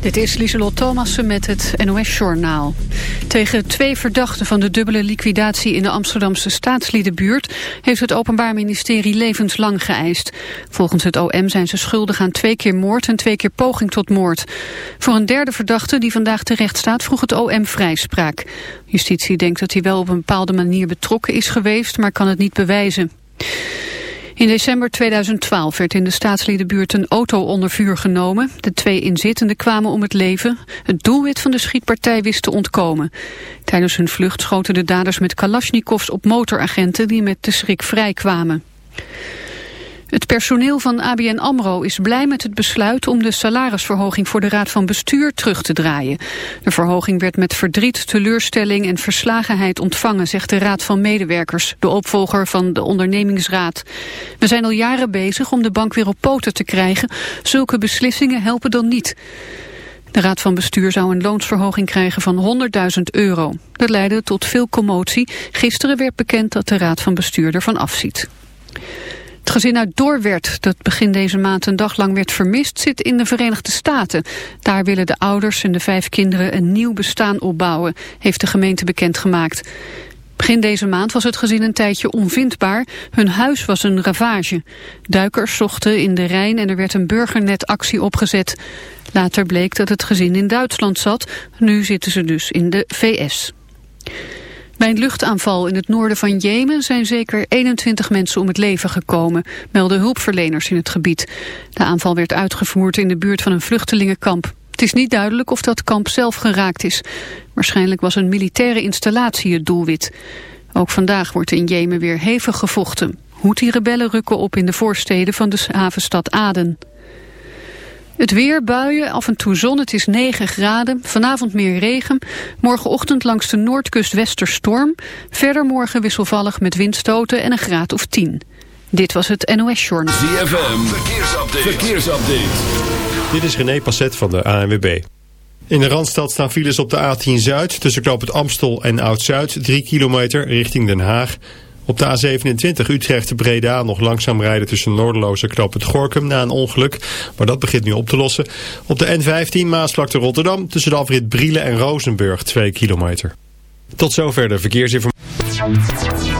Dit is Lieselot Thomassen met het NOS-journaal. Tegen twee verdachten van de dubbele liquidatie in de Amsterdamse staatsliedenbuurt... heeft het Openbaar Ministerie levenslang geëist. Volgens het OM zijn ze schuldig aan twee keer moord en twee keer poging tot moord. Voor een derde verdachte die vandaag terecht staat vroeg het OM vrijspraak. Justitie denkt dat hij wel op een bepaalde manier betrokken is geweest... maar kan het niet bewijzen. In december 2012 werd in de staatsliedenbuurt een auto onder vuur genomen. De twee inzittenden kwamen om het leven. Het doelwit van de schietpartij wist te ontkomen. Tijdens hun vlucht schoten de daders met kalasjnikovs op motoragenten die met de schrik vrijkwamen. Het personeel van ABN AMRO is blij met het besluit om de salarisverhoging voor de Raad van Bestuur terug te draaien. De verhoging werd met verdriet, teleurstelling en verslagenheid ontvangen, zegt de Raad van Medewerkers, de opvolger van de ondernemingsraad. We zijn al jaren bezig om de bank weer op poten te krijgen. Zulke beslissingen helpen dan niet. De Raad van Bestuur zou een loonsverhoging krijgen van 100.000 euro. Dat leidde tot veel commotie. Gisteren werd bekend dat de Raad van Bestuur ervan afziet. Het gezin uit Doorwerd, dat begin deze maand een dag lang werd vermist, zit in de Verenigde Staten. Daar willen de ouders en de vijf kinderen een nieuw bestaan opbouwen, heeft de gemeente bekendgemaakt. Begin deze maand was het gezin een tijdje onvindbaar. Hun huis was een ravage. Duikers zochten in de Rijn en er werd een burgernetactie opgezet. Later bleek dat het gezin in Duitsland zat. Nu zitten ze dus in de VS. Bij een luchtaanval in het noorden van Jemen zijn zeker 21 mensen om het leven gekomen, melden hulpverleners in het gebied. De aanval werd uitgevoerd in de buurt van een vluchtelingenkamp. Het is niet duidelijk of dat kamp zelf geraakt is. Waarschijnlijk was een militaire installatie het doelwit. Ook vandaag wordt in Jemen weer hevig gevochten. Houthi-rebellen rukken op in de voorsteden van de havenstad Aden. Het weer, buien, af en toe zon, het is 9 graden. Vanavond meer regen. Morgenochtend langs de noordkust westerstorm. Verder morgen wisselvallig met windstoten en een graad of 10. Dit was het NOS Journal. ZFM, verkeersupdate. verkeersupdate. Dit is René Passet van de ANWB. In de Randstad staan files op de A10 Zuid tussen Knoop het Amstel en Oud-Zuid. 3 kilometer richting Den Haag. Op de A27 Utrecht-Breda nog langzaam rijden tussen Noorderloos en Knoop het Gorkum na een ongeluk. Maar dat begint nu op te lossen. Op de N15 Maasvlakte Rotterdam tussen de afrit Brielen en Rozenburg 2 kilometer. Tot zover de verkeersinformatie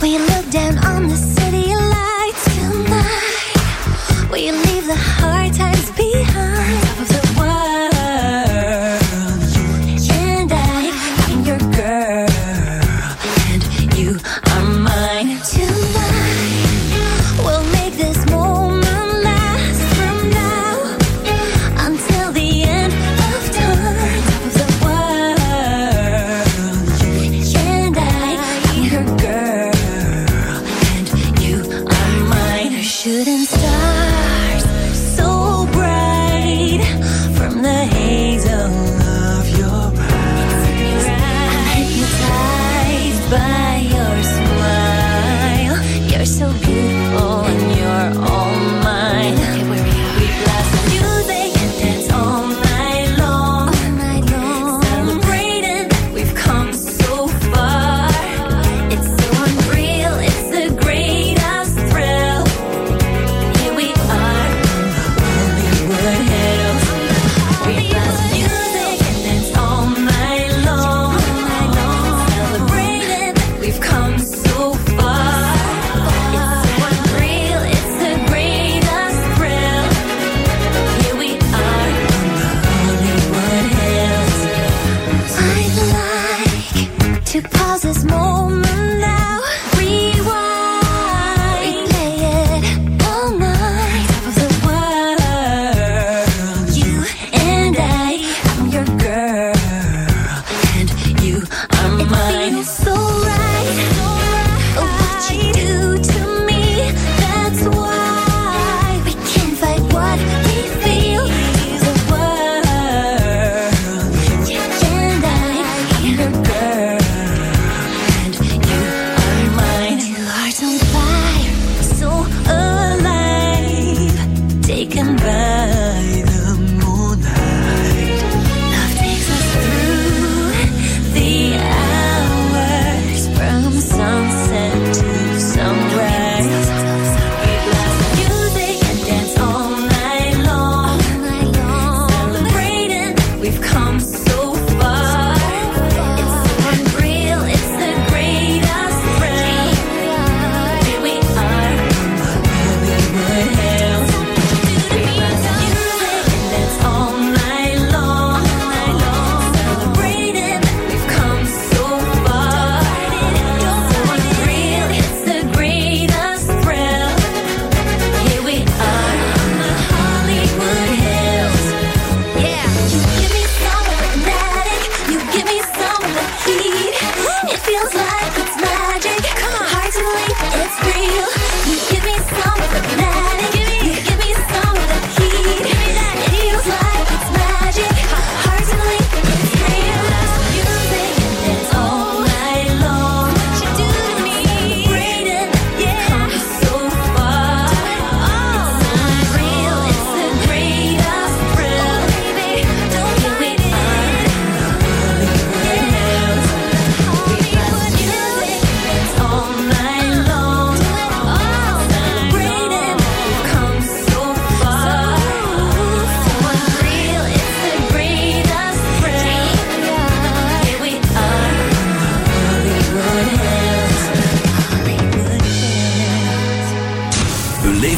We look down on the city lights tonight. We leave the hard times behind.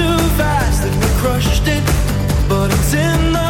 too fast, and we crushed it. But it's in the